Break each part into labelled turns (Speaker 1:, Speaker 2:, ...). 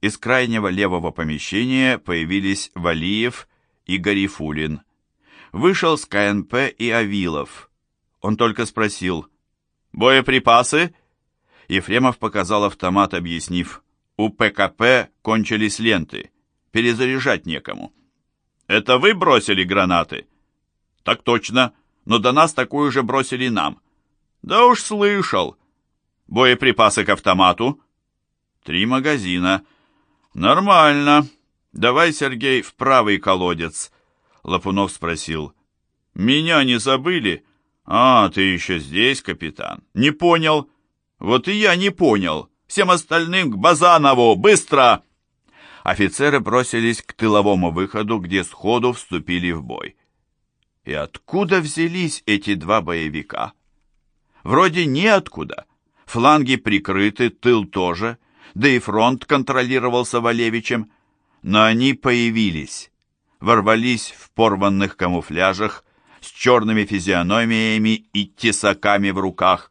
Speaker 1: из крайнего левого помещения появились Валиев и Гарифулин. Вышел с КНП и Авилов. Он только спросил «Боеприпасы?» Ефремов показал автомат, объяснив «У ПКП кончились ленты, перезаряжать некому». «Это вы бросили гранаты?» «Так точно, но до нас такую же бросили нам». «Да уж слышал». «Боеприпасы к автомату?» «Три магазина». «Нормально. Давай, Сергей, в правый колодец». Лапунов спросил. «Меня не забыли?» «А, ты еще здесь, капитан?» «Не понял». «Вот и я не понял. Всем остальным к Базанову! Быстро!» Офицеры бросились к тыловому выходу, где сходу вступили в бой. И откуда взялись эти два боевика? Вроде неоткуда. Фланги прикрыты, тыл тоже, да и фронт контролировался Валевичем. Но они появились, ворвались в порванных камуфляжах, с черными физиономиями и тесаками в руках.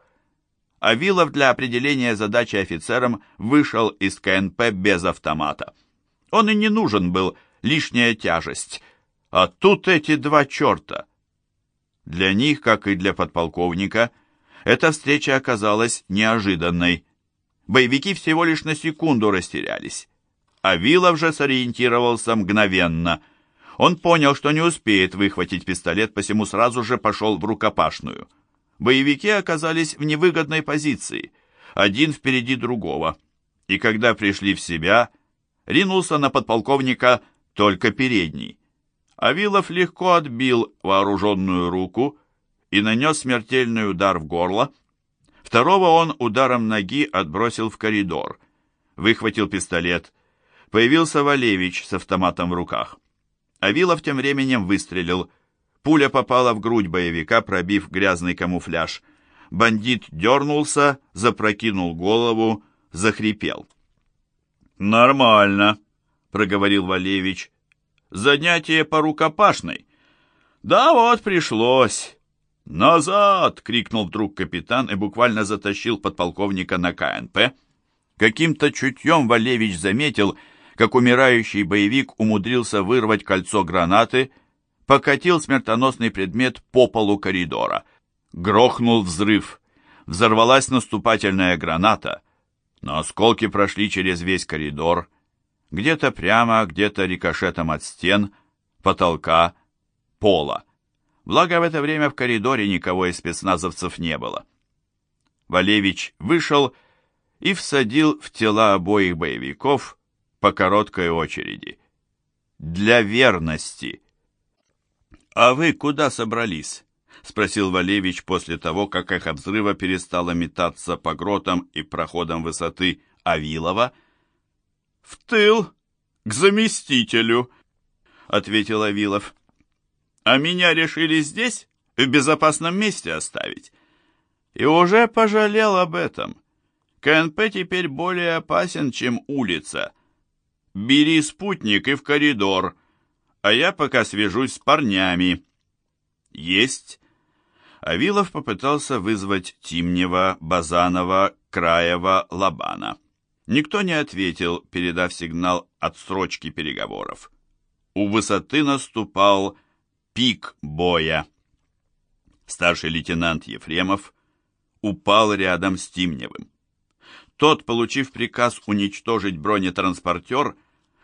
Speaker 1: Авилов для определения задачи офицерам вышел из КНП без автомата. Он и не нужен был, лишняя тяжесть. А тут эти два черта. Для них, как и для подполковника, эта встреча оказалась неожиданной. Боевики всего лишь на секунду растерялись. А Вилов же сориентировался мгновенно. Он понял, что не успеет выхватить пистолет, посему сразу же пошел в рукопашную. Боевики оказались в невыгодной позиции, один впереди другого. И когда пришли в себя, ринулся на подполковника только передний. Авилов легко отбил вооруженную руку и нанес смертельный удар в горло, Второго он ударом ноги отбросил в коридор. Выхватил пистолет. Появился Валевич с автоматом в руках. Авилов тем временем выстрелил. Пуля попала в грудь боевика, пробив грязный камуфляж. Бандит дернулся, запрокинул голову, захрипел. «Нормально», — проговорил Валевич. «Занятие по рукопашной». «Да вот, пришлось. «Назад!» — крикнул вдруг капитан и буквально затащил подполковника на КНП. Каким-то чутьем Валевич заметил, как умирающий боевик умудрился вырвать кольцо гранаты, покатил смертоносный предмет по полу коридора. Грохнул взрыв. Взорвалась наступательная граната, но осколки прошли через весь коридор, где-то прямо, где-то рикошетом от стен, потолка, пола. Благо, в это время в коридоре никого из спецназовцев не было. Валевич вышел и всадил в тела обоих боевиков по короткой очереди. Для верности. «А вы куда собрались?» — спросил Валевич после того, как эхо взрыва перестало метаться по гротам и проходам высоты Авилова. «В тыл, к заместителю», — ответил Авилов. А меня решили здесь, в безопасном месте оставить. И уже пожалел об этом. КНП теперь более опасен, чем улица. Бери спутник и в коридор, а я пока свяжусь с парнями. Есть. Авилов попытался вызвать Тимнева, Базанова, Краева, Лобана. Никто не ответил, передав сигнал отсрочки переговоров. У высоты наступал пик боя. Старший лейтенант Ефремов упал рядом с Тимневым. Тот, получив приказ уничтожить бронетранспортер,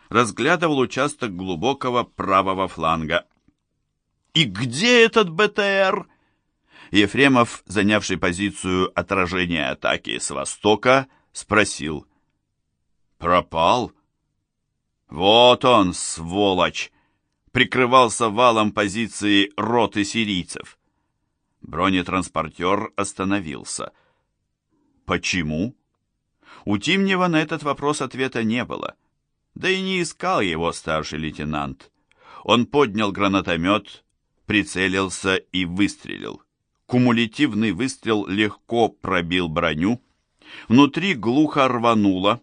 Speaker 1: разглядывал участок глубокого правого фланга. «И где этот БТР?» Ефремов, занявший позицию отражения атаки с востока, спросил. «Пропал?» «Вот он, сволочь!» Прикрывался валом позиции роты сирийцев. Бронетранспортер остановился. Почему? У Тимнева на этот вопрос ответа не было. Да и не искал его старший лейтенант. Он поднял гранатомет, прицелился и выстрелил. Кумулятивный выстрел легко пробил броню. Внутри глухо рвануло.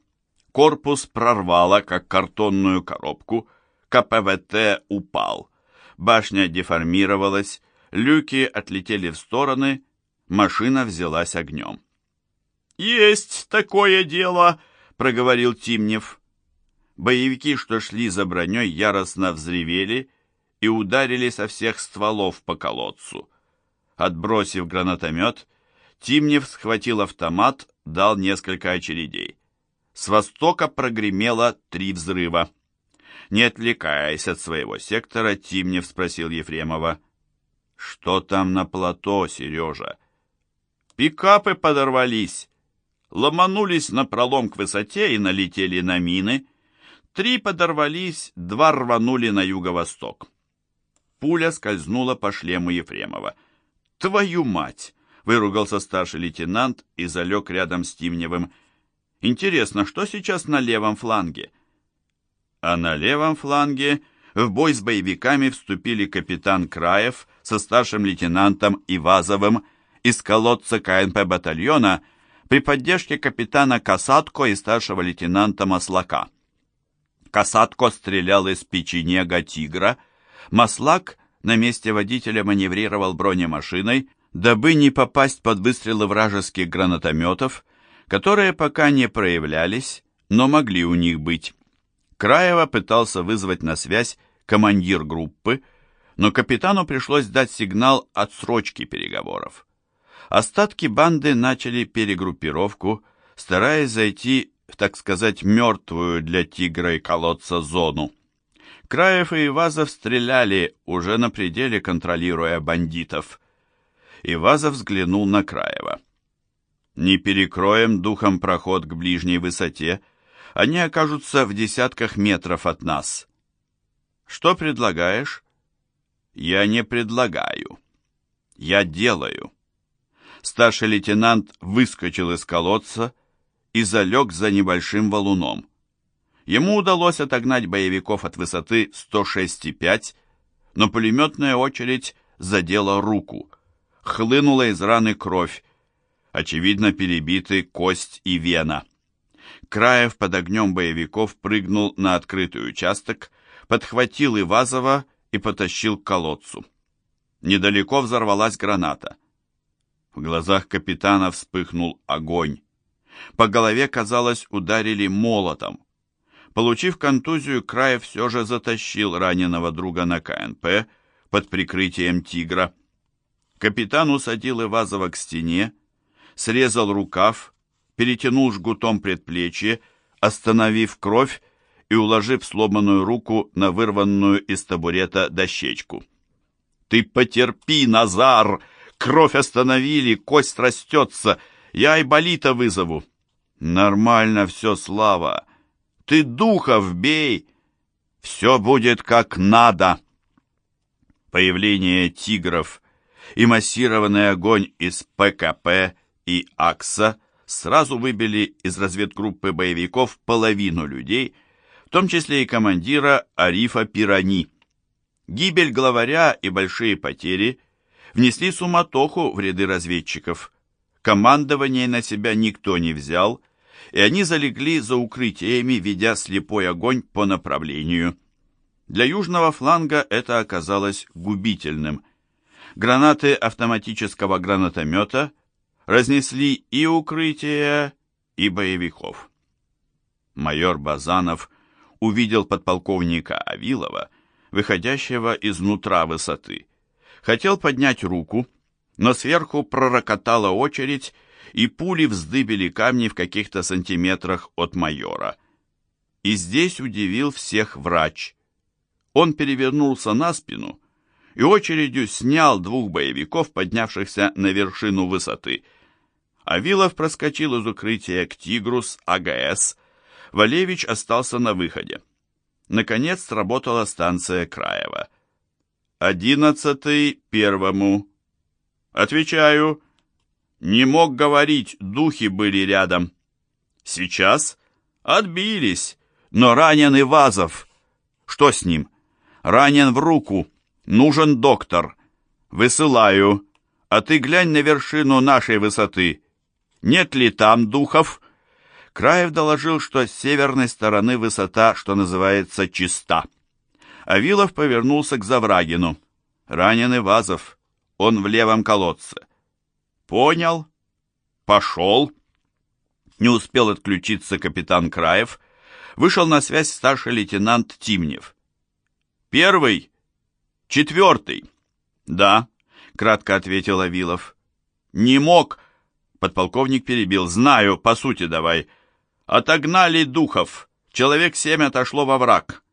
Speaker 1: Корпус прорвало, как картонную коробку — КПВТ упал. Башня деформировалась, люки отлетели в стороны, машина взялась огнем. «Есть такое дело», — проговорил Тимнев. боевики, что шли за броней, яростно взревели и ударили со всех стволов по колодцу. Отбросив гранатомет, Тимнев схватил автомат, дал несколько очередей. С востока прогремело три взрыва. Не отвлекаясь от своего сектора, Тимнев спросил Ефремова. «Что там на плато, Сережа?» «Пикапы подорвались, ломанулись на пролом к высоте и налетели на мины. Три подорвались, два рванули на юго-восток». Пуля скользнула по шлему Ефремова. «Твою мать!» — выругался старший лейтенант и залег рядом с Тимневым. «Интересно, что сейчас на левом фланге?» А на левом фланге в бой с боевиками вступили капитан Краев со старшим лейтенантом Ивазовым из колодца КНП батальона при поддержке капитана Касатко и старшего лейтенанта Маслака. Касатко стрелял из печенега «Тигра», Маслак на месте водителя маневрировал бронемашиной, дабы не попасть под выстрелы вражеских гранатометов, которые пока не проявлялись, но могли у них быть. Краева пытался вызвать на связь командир группы, но капитану пришлось дать сигнал отсрочки переговоров. Остатки банды начали перегруппировку, стараясь зайти в, так сказать, мертвую для тигра и колодца зону. Краев и Ивазов стреляли, уже на пределе контролируя бандитов. Ивазов взглянул на Краева. «Не перекроем духом проход к ближней высоте», они окажутся в десятках метров от нас. Что предлагаешь? Я не предлагаю. Я делаю. Старший лейтенант выскочил из колодца и залег за небольшим валуном. Ему удалось отогнать боевиков от высоты 106,5, но пулеметная очередь задела руку. Хлынула из раны кровь, очевидно перебиты кость и вена. Краев под огнем боевиков прыгнул на открытый участок, подхватил Ивазова и потащил к колодцу. Недалеко взорвалась граната. В глазах капитана вспыхнул огонь. По голове, казалось, ударили молотом. Получив контузию, Краев все же затащил раненого друга на КНП под прикрытием «Тигра». Капитан усадил Ивазова к стене, срезал рукав перетянул жгутом предплечье, остановив кровь и уложив сломанную руку на вырванную из табурета дощечку. «Ты потерпи, Назар! Кровь остановили, кость растется, я Айболита вызову!» «Нормально все, Слава! Ты духов бей! Все будет как надо!» Появление тигров и массированный огонь из ПКП и АКСа – сразу выбили из разведгруппы боевиков половину людей, в том числе и командира Арифа Пирани. Гибель главаря и большие потери внесли суматоху в ряды разведчиков. Командование на себя никто не взял, и они залегли за укрытиями, ведя слепой огонь по направлению. Для южного фланга это оказалось губительным. Гранаты автоматического гранатомета разнесли и укрытия, и боевиков. Майор Базанов увидел подполковника Авилова, выходящего изнутра высоты. Хотел поднять руку, но сверху пророкотала очередь, и пули вздыбили камни в каких-то сантиметрах от майора. И здесь удивил всех врач. Он перевернулся на спину и очередью снял двух боевиков, поднявшихся на вершину высоты – Авилов проскочил из укрытия к «Тигру» с АГС. Валевич остался на выходе. Наконец сработала станция Краева. «Одиннадцатый первому». «Отвечаю». «Не мог говорить, духи были рядом». «Сейчас?» «Отбились, но ранен Ивазов». «Что с ним?» «Ранен в руку. Нужен доктор». «Высылаю. А ты глянь на вершину нашей высоты. Нет ли там духов? Краев доложил, что с северной стороны высота, что называется, чиста. Авилов повернулся к Заврагину. Раненый Вазов. Он в левом колодце. Понял. Пошел. Не успел отключиться капитан Краев. вышел на связь старший лейтенант Тимнев. «Первый? Четвертый?» «Да», — кратко ответил Авилов. «Не мог», — подполковник перебил. «Знаю, по сути давай. Отогнали духов. Человек семь отошло во враг.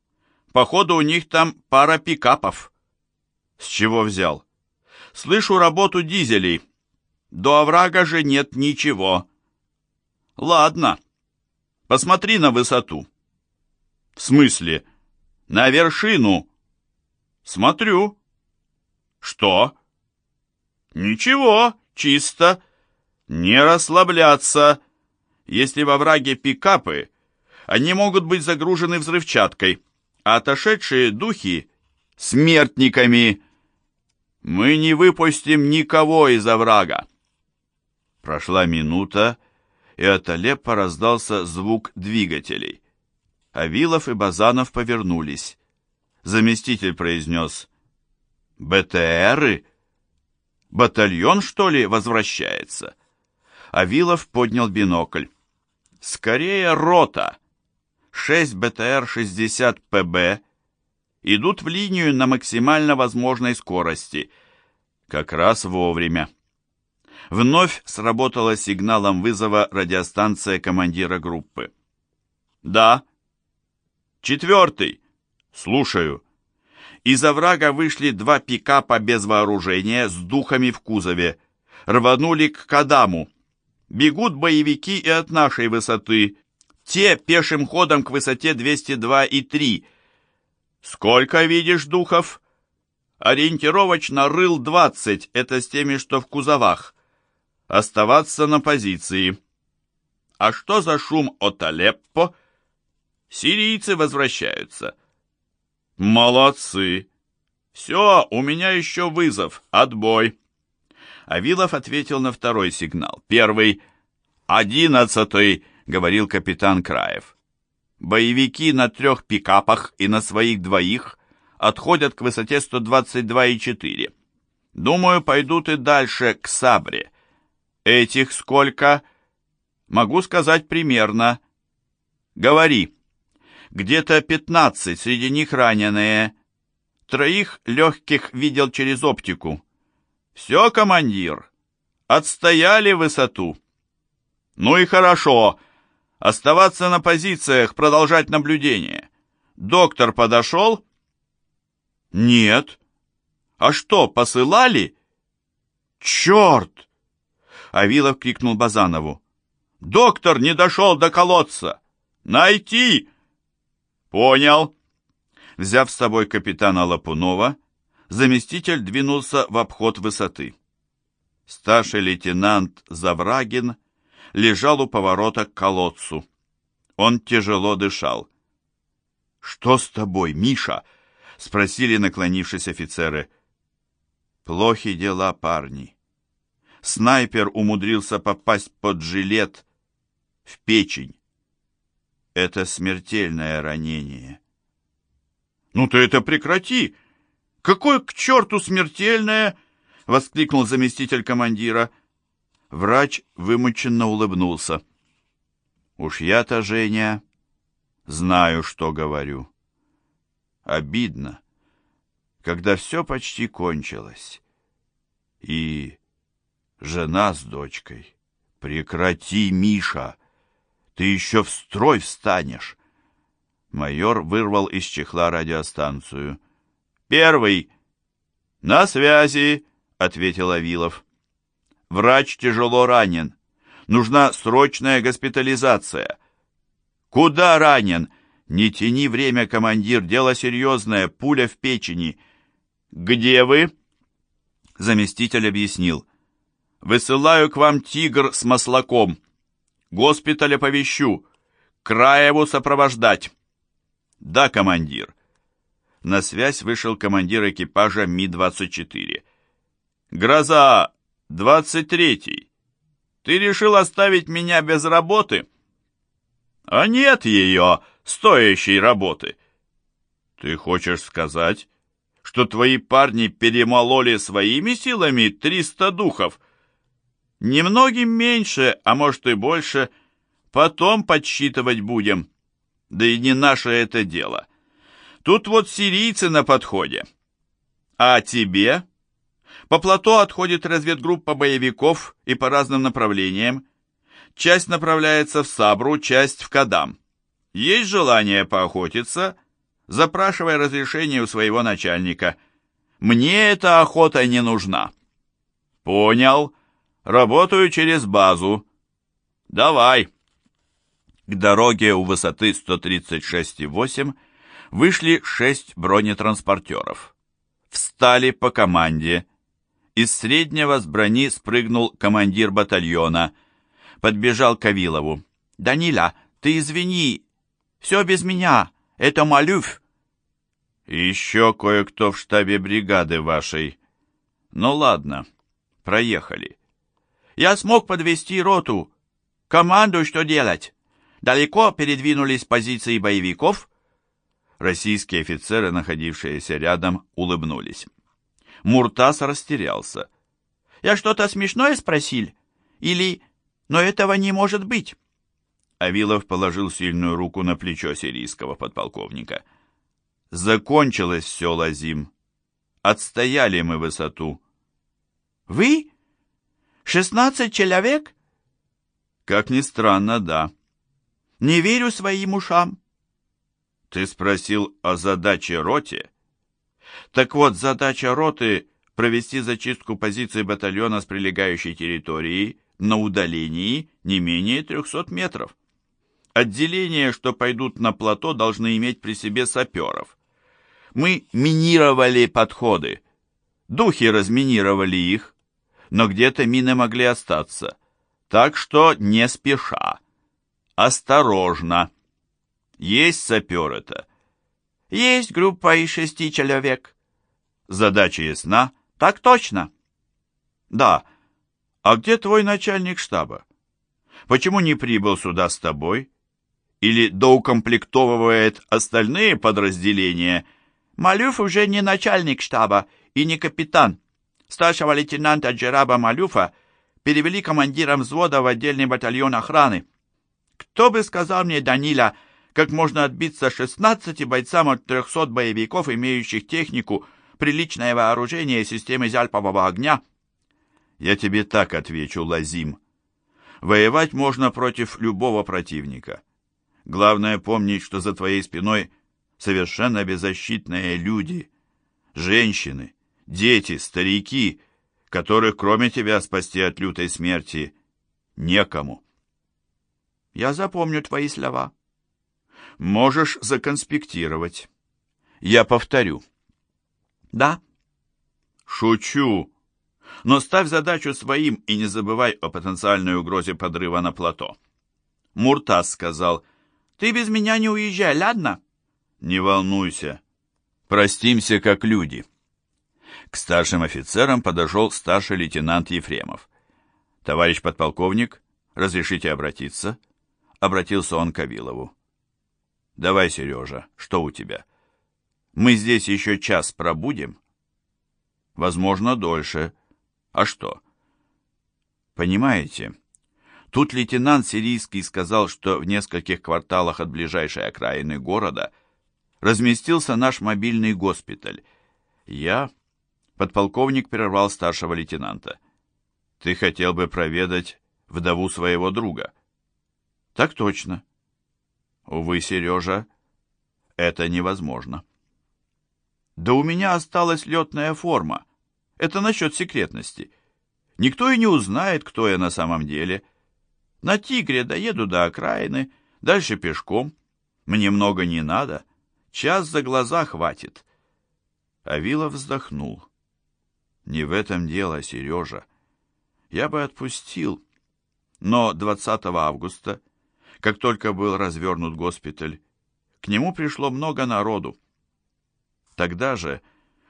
Speaker 1: Походу, у них там пара пикапов». «С чего взял?» «Слышу работу дизелей. До оврага же нет ничего». «Ладно. Посмотри на высоту». «В смысле?» «На вершину». «Смотрю». «Что?» «Ничего, чисто. Не расслабляться. Если во враге пикапы, они могут быть загружены взрывчаткой, а отошедшие духи — смертниками. Мы не выпустим никого из оврага». Прошла минута, и от Алеппо раздался звук двигателей. Авилов и Базанов повернулись. Заместитель произнес «БТРы? Батальон, что ли, возвращается?» Авилов поднял бинокль. «Скорее рота. Шесть БТР-60ПБ идут в линию на максимально возможной скорости. Как раз вовремя». Вновь сработала сигналом вызова радиостанция командира группы. «Да». «Четвертый». «Слушаю». Из оврага вышли два пикапа без вооружения с духами в кузове. Рванули к Кадаму. Бегут боевики и от нашей высоты. Те пешим ходом к высоте 202 и 3. Сколько видишь духов? Ориентировочно рыл 20, это с теми, что в кузовах. Оставаться на позиции. А что за шум от Алеппо? Сирийцы возвращаются. Молодцы. Все, у меня еще вызов. Отбой. Авилов ответил на второй сигнал. Первый. Одиннадцатый, говорил капитан Краев. Боевики на трех пикапах и на своих двоих отходят к высоте 122,4. Думаю, пойдут и дальше, к Сабре. Этих сколько? Могу сказать примерно. Говори. Где-то пятнадцать, среди них раненые. Троих легких видел через оптику. Все, командир, отстояли высоту. Ну и хорошо. Оставаться на позициях, продолжать наблюдение. Доктор подошел? Нет. А что, посылали? Черт! Авилов крикнул Базанову. «Доктор не дошел до колодца! Найти!» «Понял!» Взяв с собой капитана Лапунова, заместитель двинулся в обход высоты. Старший лейтенант Заврагин лежал у поворота к колодцу. Он тяжело дышал. «Что с тобой, Миша?» — спросили наклонившись офицеры. «Плохи дела, парни. Снайпер умудрился попасть под жилет в печень. Это смертельное ранение. «Ну ты это прекрати! Какое к черту смертельное!» — воскликнул заместитель командира. Врач вымученно улыбнулся. «Уж я-то, Женя, знаю, что говорю. Обидно, когда все почти кончилось. И жена с дочкой. Прекрати, Миша, ты еще в строй встанешь. Майор вырвал из чехла радиостанцию. Первый. На связи, ответил Авилов. Врач тяжело ранен. Нужна срочная госпитализация. Куда ранен? Не тяни время, командир, дело серьезное, пуля в печени. Где вы? Заместитель объяснил. Высылаю к вам тигр с маслаком. Госпиталь оповещу. Краеву сопровождать. Да, командир. На связь вышел командир экипажа Ми-24. Гроза, 23-й. Ты решил оставить меня без работы? А нет ее, стоящей работы. Ты хочешь сказать, что твои парни перемололи своими силами 300 духов? Немногим меньше, а может и больше. Потом подсчитывать будем. Да и не наше это дело. Тут вот сирийцы на подходе. А тебе? По плато отходит разведгруппа боевиков и по разным направлениям. Часть направляется в Сабру, часть в Кадам. Есть желание поохотиться? Запрашивай разрешение у своего начальника. Мне эта охота не нужна. Понял. Работаю через базу. Давай. К дороге у высоты 136,8 вышли шесть бронетранспортеров. Встали по команде. Из среднего с брони спрыгнул командир батальона. Подбежал к Авилову. «Даниля, ты извини, все без меня, это Малюф». «Еще кое-кто в штабе бригады вашей. Ну ладно, проехали». «Я смог подвести роту. Команду что делать? Далеко передвинулись позиции боевиков?» Российские офицеры, находившиеся рядом, улыбнулись. Муртас растерялся. «Я что-то смешное спросил? Или... Но этого не может быть?» Авилов положил сильную руку на плечо сирийского подполковника. «Закончилось все, Лазим. Отстояли мы высоту». «Вы? Шестнадцать человек?» «Как ни странно, да». «Не верю своим ушам». «Ты спросил о задаче роте?» Так вот, задача роты – провести зачистку позиций батальона с прилегающей территории на удалении не менее 300 метров. Отделения, что пойдут на плато, должны иметь при себе саперов. Мы минировали подходы. Духи разминировали их, но где-то мины могли остаться. Так что не спеша. Осторожно. Есть сапер-то? Есть группа из шести человек. Задача ясна? Так точно. Да. А где твой начальник штаба? Почему не прибыл сюда с тобой? Или доукомплектовывает остальные подразделения? Малюф уже не начальник штаба и не капитан. Старшего лейтенанта Джераба Малюфа перевели командиром взвода в отдельный батальон охраны. Кто бы сказал мне, Даниля, как можно отбиться 16 бойцам от 300 боевиков, имеющих технику, приличное вооружение системы залпового огня? Я тебе так отвечу, Лазим. Воевать можно против любого противника. Главное помнить, что за твоей спиной совершенно беззащитные люди, женщины, дети, старики, которых кроме тебя спасти от лютой смерти некому. Я запомню твои слова. Можешь законспектировать. Я повторю. Да. Шучу. Но ставь задачу своим и не забывай о потенциальной угрозе подрыва на плато. Муртаз сказал, ты без меня не уезжай, ладно? Не волнуйся. Простимся как люди. К старшим офицерам подошел старший лейтенант Ефремов. «Товарищ подполковник, разрешите обратиться?» Обратился он к Авилову. «Давай, Сережа, что у тебя?» Мы здесь еще час пробудем? Возможно, дольше. А что? Понимаете, тут лейтенант сирийский сказал, что в нескольких кварталах от ближайшей окраины города разместился наш мобильный госпиталь. Я... Подполковник прервал старшего лейтенанта. Ты хотел бы проведать вдову своего друга? Так точно. Увы, Сережа, это невозможно. Да у меня осталась летная форма. Это насчет секретности. Никто и не узнает, кто я на самом деле. На «Тигре» доеду до окраины, дальше пешком. Мне много не надо. Час за глаза хватит. Авилов вздохнул. Не в этом дело, Сережа. Я бы отпустил. Но 20 августа, как только был развернут госпиталь, к нему пришло много народу. Тогда же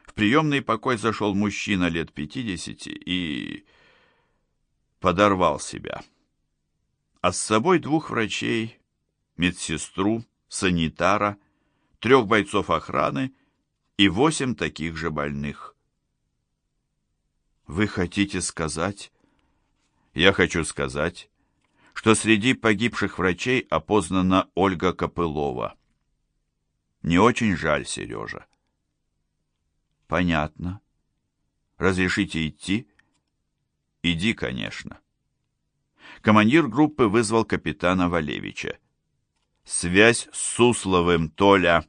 Speaker 1: в приемный покой зашел мужчина лет пятидесяти и подорвал себя. А с собой двух врачей, медсестру, санитара, трех бойцов охраны и восемь таких же больных. Вы хотите сказать? Я хочу сказать, что среди погибших врачей опознана Ольга Копылова. Не очень жаль, Сережа. Понятно. Разрешите идти? Иди, конечно. Командир группы вызвал капитана Валевича. Связь с Сусловым, Толя.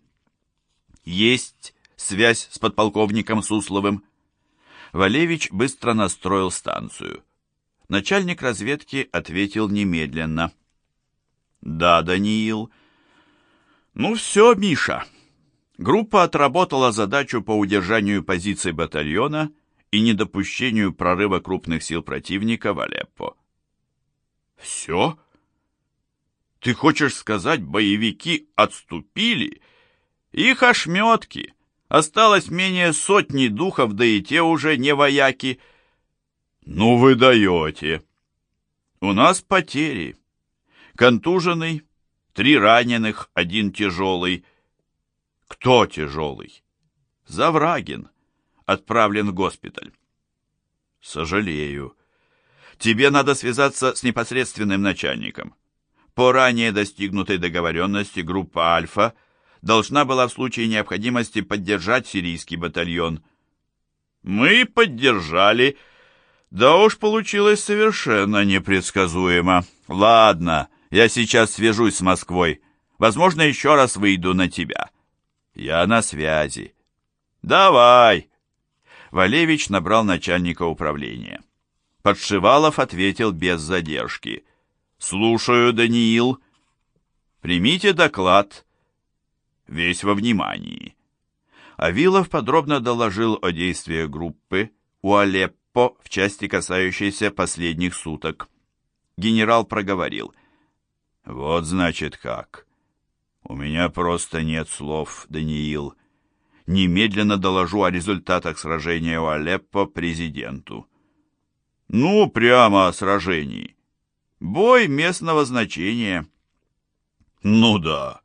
Speaker 1: Есть связь с подполковником Сусловым. Валевич быстро настроил станцию. Начальник разведки ответил немедленно. «Да, Даниил». «Ну все, Миша». Группа отработала задачу по удержанию позиций батальона и недопущению прорыва крупных сил противника в Алеппо. «Все? Ты хочешь сказать, боевики отступили? Их ошметки!» Осталось менее сотни духов, да и те уже не вояки. Ну вы даете. У нас потери. Контуженный, три раненых, один тяжелый. Кто тяжелый? Заврагин. Отправлен в госпиталь. Сожалею. Тебе надо связаться с непосредственным начальником. По ранее достигнутой договоренности группа «Альфа» должна была в случае необходимости поддержать сирийский батальон. Мы поддержали. Да уж получилось совершенно непредсказуемо. Ладно, я сейчас свяжусь с Москвой. Возможно, еще раз выйду на тебя. Я на связи. Давай. Валевич набрал начальника управления. Подшивалов ответил без задержки. «Слушаю, Даниил. Примите доклад весь во внимании. Авилов подробно доложил о действиях группы у Алеппо в части, касающейся последних суток. Генерал проговорил. «Вот значит как. У меня просто нет слов, Даниил. Немедленно доложу о результатах сражения у Алеппо президенту». «Ну, прямо о сражении. Бой местного значения». «Ну да»,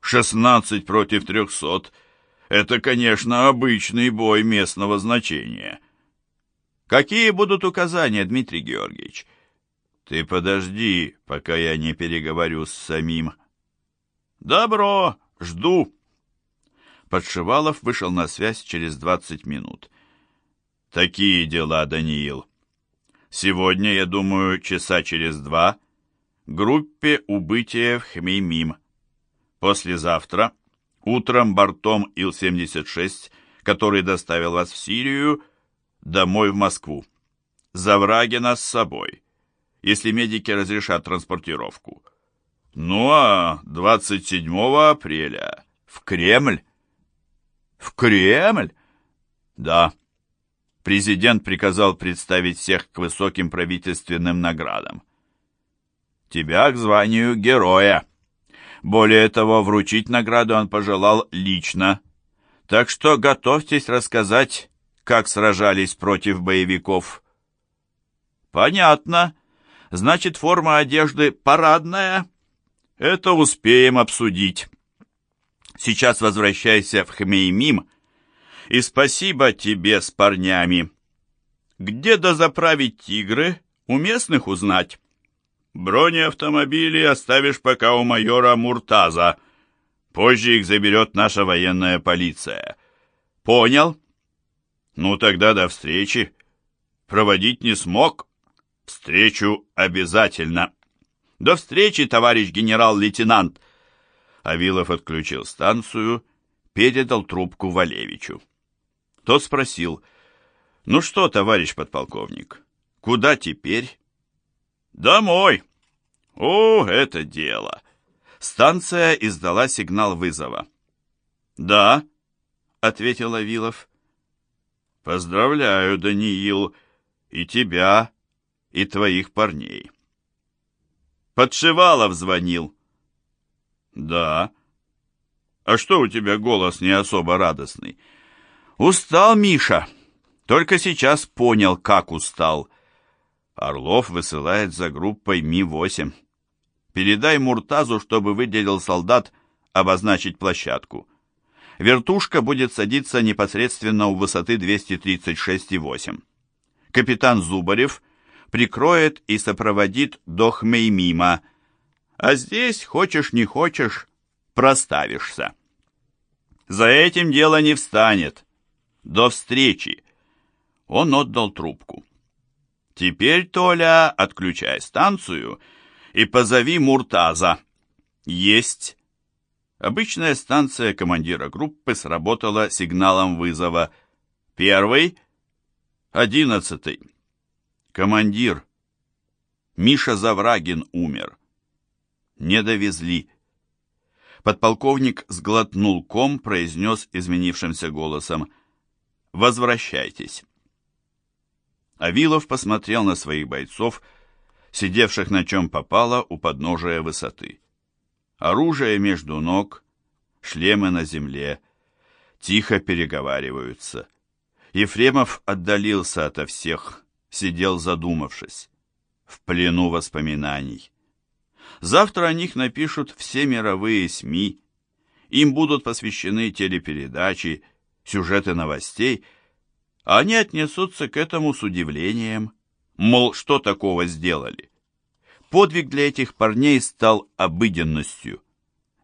Speaker 1: Шестнадцать против трехсот — это, конечно, обычный бой местного значения. Какие будут указания, Дмитрий Георгиевич? Ты подожди, пока я не переговорю с самим. Добро, жду. Подшивалов вышел на связь через двадцать минут. Такие дела, Даниил. Сегодня, я думаю, часа через два группе убытия в Хмеймим. Послезавтра утром бортом Ил-76, который доставил вас в Сирию, домой в Москву. Заврагина с собой, если медики разрешат транспортировку. Ну а 27 апреля в Кремль. В Кремль? Да. Президент приказал представить всех к высоким правительственным наградам. Тебя к званию героя. Более того, вручить награду он пожелал лично. Так что готовьтесь рассказать, как сражались против боевиков. Понятно. Значит, форма одежды парадная? Это успеем обсудить. Сейчас возвращайся в Хмеймим, и спасибо тебе с парнями. Где дозаправить тигры, у местных узнать. Бронеавтомобили оставишь пока у майора Муртаза. Позже их заберет наша военная полиция. Понял? Ну тогда до встречи. Проводить не смог? Встречу обязательно. До встречи, товарищ генерал-лейтенант. Авилов отключил станцию, передал трубку Валевичу. Тот спросил, «Ну что, товарищ подполковник, куда теперь?» «Домой!» «О, это дело!» Станция издала сигнал вызова. «Да», — ответил Авилов. «Поздравляю, Даниил, и тебя, и твоих парней». Подшивалов звонил. «Да». «А что у тебя голос не особо радостный?» «Устал, Миша. Только сейчас понял, как устал. Орлов высылает за группой Ми-8. Передай Муртазу, чтобы выделил солдат обозначить площадку. Вертушка будет садиться непосредственно у высоты 236,8. Капитан Зубарев прикроет и сопроводит до Хмеймима, а здесь, хочешь не хочешь, проставишься. За этим дело не встанет. До встречи. Он отдал трубку. Теперь, Толя, отключай станцию и позови Муртаза. Есть. Обычная станция командира группы сработала сигналом вызова. Первый. Одиннадцатый. Командир. Миша Заврагин умер. Не довезли. Подполковник сглотнул ком, произнес изменившимся голосом. «Возвращайтесь». Авилов посмотрел на своих бойцов, сидевших на чем попало у подножия высоты. Оружие между ног, шлемы на земле, тихо переговариваются. Ефремов отдалился ото всех, сидел задумавшись, в плену воспоминаний. Завтра о них напишут все мировые СМИ, им будут посвящены телепередачи, сюжеты новостей, а они отнесутся к этому с удивлением, мол, что такого сделали. Подвиг для этих парней стал обыденностью.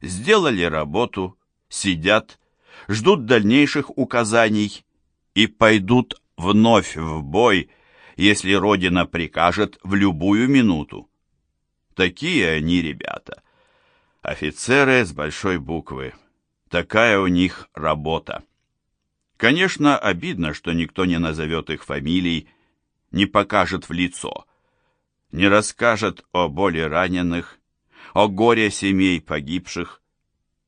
Speaker 1: Сделали работу, сидят, ждут дальнейших указаний и пойдут вновь в бой, если Родина прикажет в любую минуту. Такие они ребята. Офицеры с большой буквы. Такая у них работа. Конечно, обидно, что никто не назовет их фамилий, не покажет в лицо, не расскажет о боли раненых, о горе семей погибших.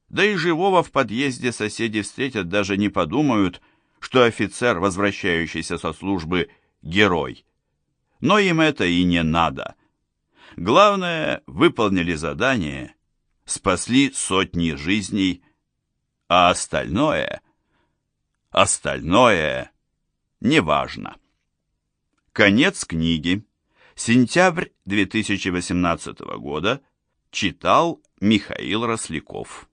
Speaker 1: Да и живого в подъезде соседи встретят, даже не подумают, что офицер, возвращающийся со службы, герой. Но им это и не надо. Главное, выполнили задание, спасли сотни жизней, а остальное, остальное неважно. Конец книги. Сентябрь 2018 года. Читал Михаил Росляков.